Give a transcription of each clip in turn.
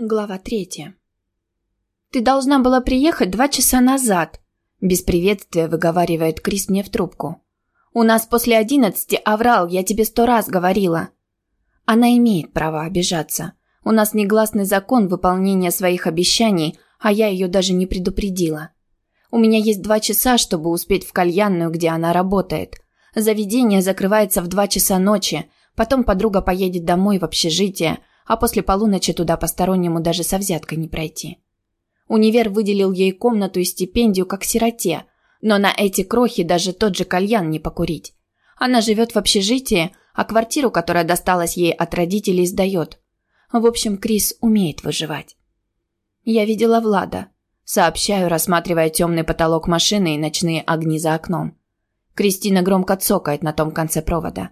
Глава третья. «Ты должна была приехать два часа назад», – без приветствия выговаривает Крис мне в трубку. «У нас после одиннадцати аврал, я тебе сто раз говорила». Она имеет право обижаться. У нас негласный закон выполнения своих обещаний, а я ее даже не предупредила. У меня есть два часа, чтобы успеть в кальянную, где она работает. Заведение закрывается в два часа ночи, потом подруга поедет домой в общежитие – а после полуночи туда постороннему даже со взяткой не пройти. Универ выделил ей комнату и стипендию как сироте, но на эти крохи даже тот же кальян не покурить. Она живет в общежитии, а квартиру, которая досталась ей от родителей, сдает. В общем, Крис умеет выживать. Я видела Влада. Сообщаю, рассматривая темный потолок машины и ночные огни за окном. Кристина громко цокает на том конце провода.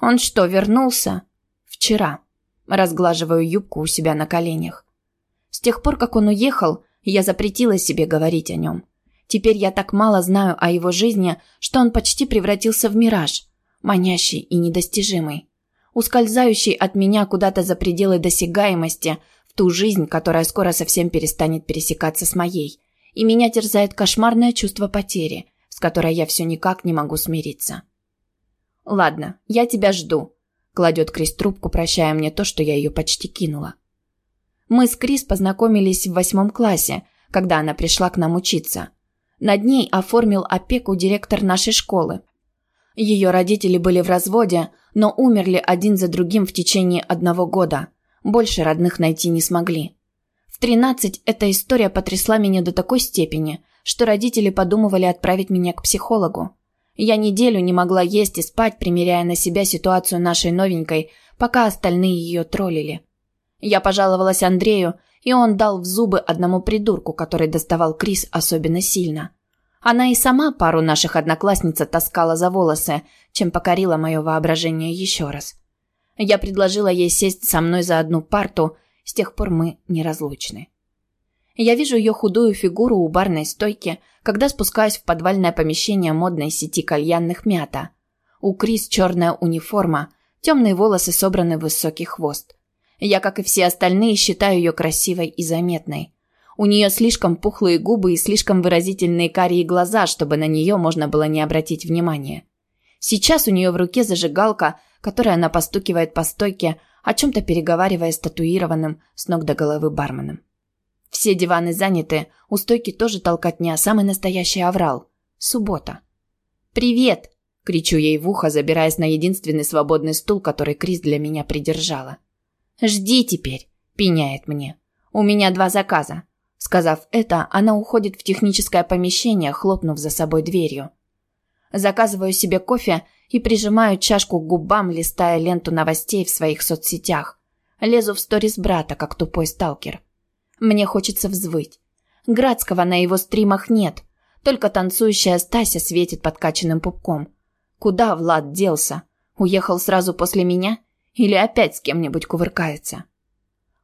«Он что, вернулся?» «Вчера». Разглаживаю юбку у себя на коленях. С тех пор, как он уехал, я запретила себе говорить о нем. Теперь я так мало знаю о его жизни, что он почти превратился в мираж, манящий и недостижимый, ускользающий от меня куда-то за пределы досягаемости, в ту жизнь, которая скоро совсем перестанет пересекаться с моей. И меня терзает кошмарное чувство потери, с которой я все никак не могу смириться. «Ладно, я тебя жду», Кладет Крис трубку, прощая мне то, что я ее почти кинула. Мы с Крис познакомились в восьмом классе, когда она пришла к нам учиться. Над ней оформил опеку директор нашей школы. Ее родители были в разводе, но умерли один за другим в течение одного года. Больше родных найти не смогли. В 13 эта история потрясла меня до такой степени, что родители подумывали отправить меня к психологу. Я неделю не могла есть и спать, примеряя на себя ситуацию нашей новенькой, пока остальные ее троллили. Я пожаловалась Андрею, и он дал в зубы одному придурку, который доставал Крис особенно сильно. Она и сама пару наших одноклассниц таскала за волосы, чем покорила мое воображение еще раз. Я предложила ей сесть со мной за одну парту, с тех пор мы неразлучны. Я вижу ее худую фигуру у барной стойки, когда спускаюсь в подвальное помещение модной сети кальянных «Мята». У Крис черная униформа, темные волосы собраны в высокий хвост. Я, как и все остальные, считаю ее красивой и заметной. У нее слишком пухлые губы и слишком выразительные карие глаза, чтобы на нее можно было не обратить внимания. Сейчас у нее в руке зажигалка, которой она постукивает по стойке, о чем-то переговаривая с татуированным с ног до головы барменом. Все диваны заняты, у стойки тоже толкотня, самый настоящий аврал. Суббота. «Привет!» – кричу ей в ухо, забираясь на единственный свободный стул, который Крис для меня придержала. «Жди теперь!» – пеняет мне. «У меня два заказа». Сказав это, она уходит в техническое помещение, хлопнув за собой дверью. Заказываю себе кофе и прижимаю чашку к губам, листая ленту новостей в своих соцсетях. Лезу в сторис брата, как тупой сталкер. Мне хочется взвыть. Градского на его стримах нет. Только танцующая Стася светит подкачанным пупком. Куда Влад делся? Уехал сразу после меня? Или опять с кем-нибудь кувыркается?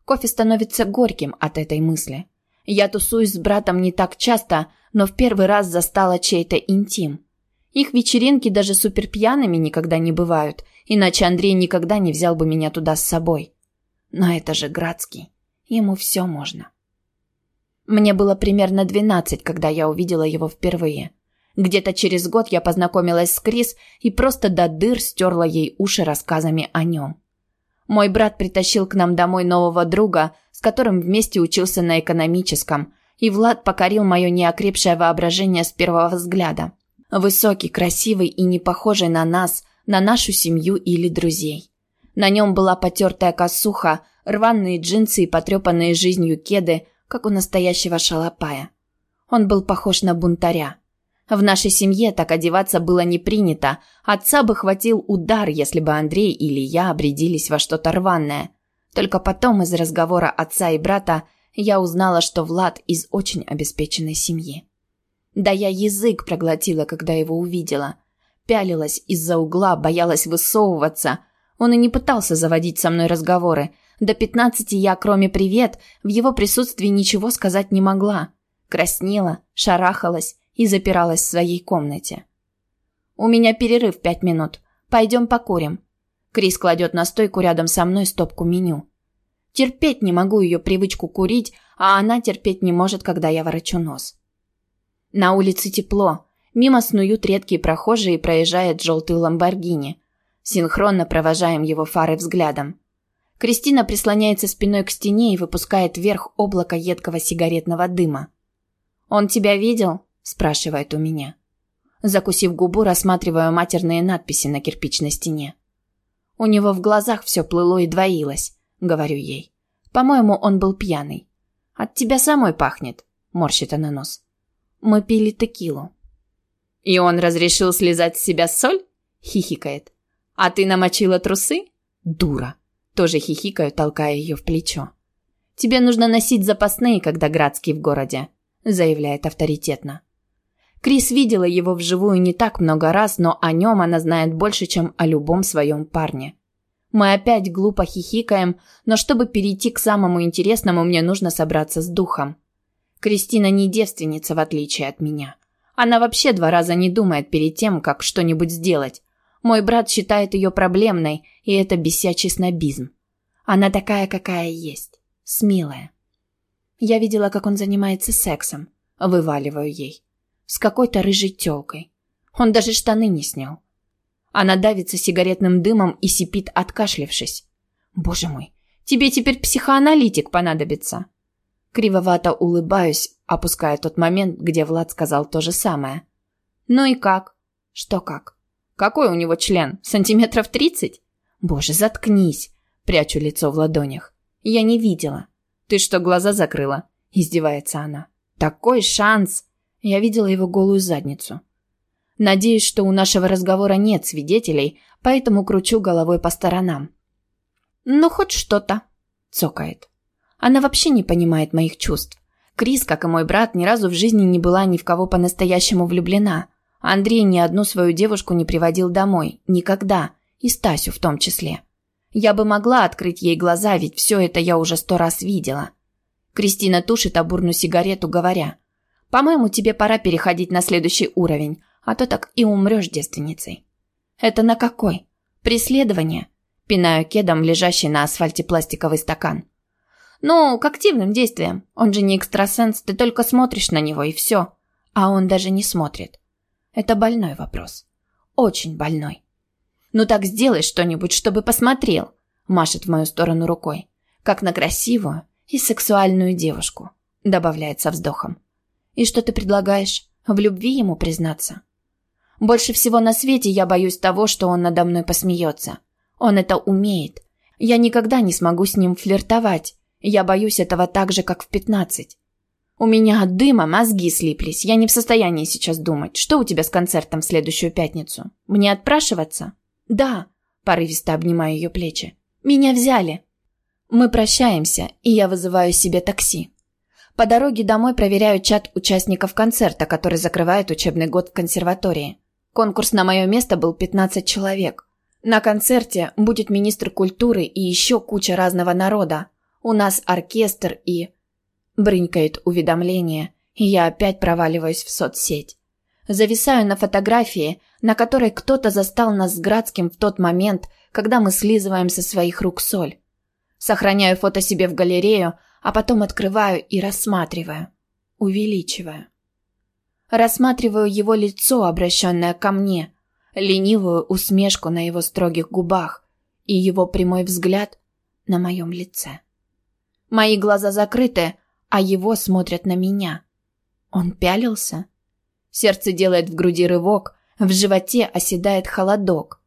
Кофе становится горьким от этой мысли. Я тусуюсь с братом не так часто, но в первый раз застала чей-то интим. Их вечеринки даже суперпьяными никогда не бывают, иначе Андрей никогда не взял бы меня туда с собой. Но это же Градский. Ему все можно. Мне было примерно 12, когда я увидела его впервые. Где-то через год я познакомилась с Крис и просто до дыр стерла ей уши рассказами о нем. Мой брат притащил к нам домой нового друга, с которым вместе учился на экономическом, и Влад покорил мое неокрепшее воображение с первого взгляда. Высокий, красивый и не похожий на нас, на нашу семью или друзей. На нем была потертая косуха, рваные джинсы и потрепанные жизнью кеды, как у настоящего шалопая. Он был похож на бунтаря. В нашей семье так одеваться было не принято. Отца бы хватил удар, если бы Андрей или я обрядились во что-то рваное. Только потом из разговора отца и брата я узнала, что Влад из очень обеспеченной семьи. Да я язык проглотила, когда его увидела. Пялилась из-за угла, боялась высовываться. Он и не пытался заводить со мной разговоры, до пятнадцати я, кроме «привет», в его присутствии ничего сказать не могла. Краснела, шарахалась и запиралась в своей комнате. «У меня перерыв пять минут. Пойдем покурим». Крис кладет на стойку рядом со мной стопку меню. Терпеть не могу ее привычку курить, а она терпеть не может, когда я ворочу нос. На улице тепло. Мимо снуют редкие прохожие и проезжает желтый ламборгини. Синхронно провожаем его фары взглядом. Кристина прислоняется спиной к стене и выпускает вверх облако едкого сигаретного дыма. «Он тебя видел?» – спрашивает у меня. Закусив губу, рассматриваю матерные надписи на кирпичной стене. У него в глазах все плыло и двоилось, говорю ей. По-моему, он был пьяный. От тебя самой пахнет, морщит она нос. Мы пили текилу. И он разрешил слезать с себя соль? Хихикает. А ты намочила трусы? Дура. Тоже хихикаю, толкая ее в плечо. Тебе нужно носить запасные, когда Градский в городе, заявляет авторитетно. Крис видела его вживую не так много раз, но о нем она знает больше, чем о любом своем парне. Мы опять глупо хихикаем, но чтобы перейти к самому интересному, мне нужно собраться с духом. Кристина не девственница, в отличие от меня. Она вообще два раза не думает перед тем, как что-нибудь сделать. Мой брат считает ее проблемной, и это бесячий снобизм. Она такая, какая есть. Смелая. Я видела, как он занимается сексом. Вываливаю ей с какой-то рыжей тёлкой. Он даже штаны не снял. Она давится сигаретным дымом и сипит, откашлившись. Боже мой, тебе теперь психоаналитик понадобится. Кривовато улыбаюсь, опуская тот момент, где Влад сказал то же самое. Ну и как? Что как? Какой у него член? Сантиметров тридцать? Боже, заткнись. Прячу лицо в ладонях. Я не видела. Ты что, глаза закрыла? Издевается она. Такой шанс. Я видела его голую задницу. Надеюсь, что у нашего разговора нет свидетелей, поэтому кручу головой по сторонам. «Ну, хоть что-то», — цокает. Она вообще не понимает моих чувств. Крис, как и мой брат, ни разу в жизни не была ни в кого по-настоящему влюблена. Андрей ни одну свою девушку не приводил домой. Никогда. И Стасю в том числе. Я бы могла открыть ей глаза, ведь все это я уже сто раз видела. Кристина тушит обурную сигарету, говоря – по-моему, тебе пора переходить на следующий уровень, а то так и умрешь девственницей. Это на какой? Преследование? Пинаю кедом лежащий на асфальте пластиковый стакан. Ну, к активным действиям. Он же не экстрасенс, ты только смотришь на него и все. А он даже не смотрит. Это больной вопрос. Очень больной. Ну так сделай что-нибудь, чтобы посмотрел. Машет в мою сторону рукой. Как на красивую и сексуальную девушку. Добавляет со вздохом. И что ты предлагаешь? В любви ему признаться? Больше всего на свете я боюсь того, что он надо мной посмеется. Он это умеет. Я никогда не смогу с ним флиртовать. Я боюсь этого так же, как в пятнадцать. У меня от дыма мозги слиплись. Я не в состоянии сейчас думать. Что у тебя с концертом в следующую пятницу? Мне отпрашиваться? Да, порывисто обнимаю ее плечи. Меня взяли. Мы прощаемся, и я вызываю себе такси. По дороге домой проверяю чат участников концерта, который закрывает учебный год в консерватории. Конкурс на мое место был 15 человек. На концерте будет министр культуры и еще куча разного народа. У нас оркестр и... Брынькает уведомление, и я опять проваливаюсь в соцсеть. Зависаю на фотографии, на которой кто-то застал нас с Градским в тот момент, когда мы слизываем со своих рук соль. Сохраняю фото себе в галерею, а потом открываю и рассматриваю, увеличиваю. Рассматриваю его лицо, обращенное ко мне, ленивую усмешку на его строгих губах и его прямой взгляд на моем лице. Мои глаза закрыты, а его смотрят на меня. Он пялился. Сердце делает в груди рывок, в животе оседает холодок.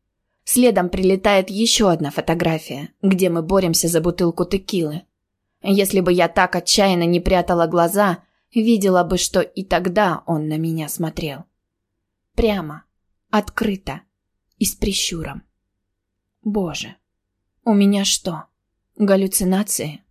Следом прилетает еще одна фотография, где мы боремся за бутылку текилы. Если бы я так отчаянно не прятала глаза, видела бы, что и тогда он на меня смотрел. Прямо, открыто и с прищуром. Боже, у меня что, галлюцинации?